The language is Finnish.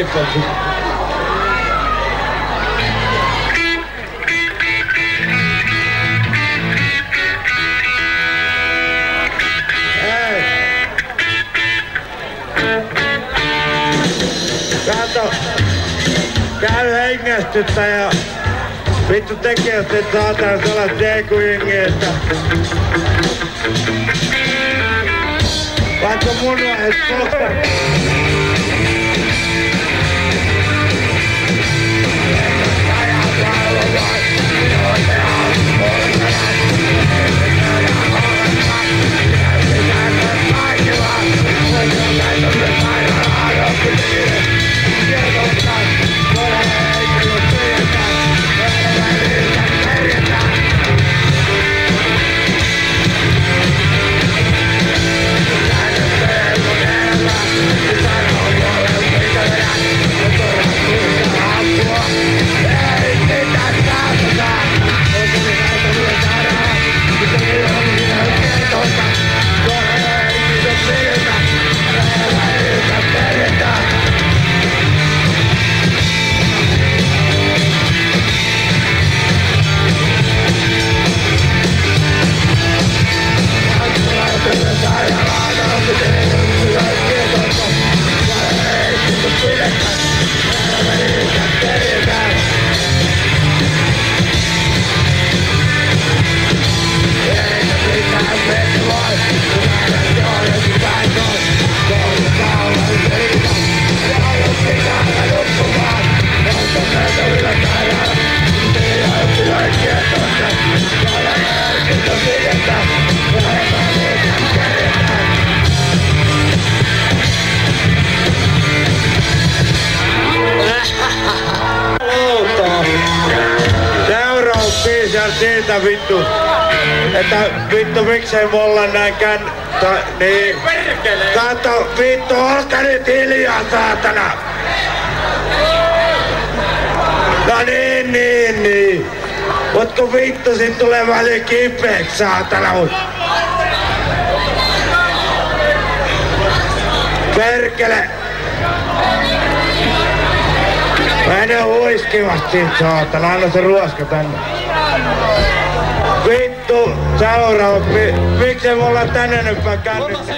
Kato, käy hengästyttä ja vittu tekee sitten saatana sellaista D-jengiä, että vaikka mun on edes siitä vittu, että vittu miksei me olla näin kän... Ta, niin. Kato vittu, olkaa nyt hiljaa saatana. No niin, niin, niin. Mut kun vittu sit tulee väliin kipeäks saatana. Mut. Perkele. Mene huiskivasti saatana, anna se ruoska tänne. Seuraava, mi- miksei me olla tänne nyt päin kännyssä?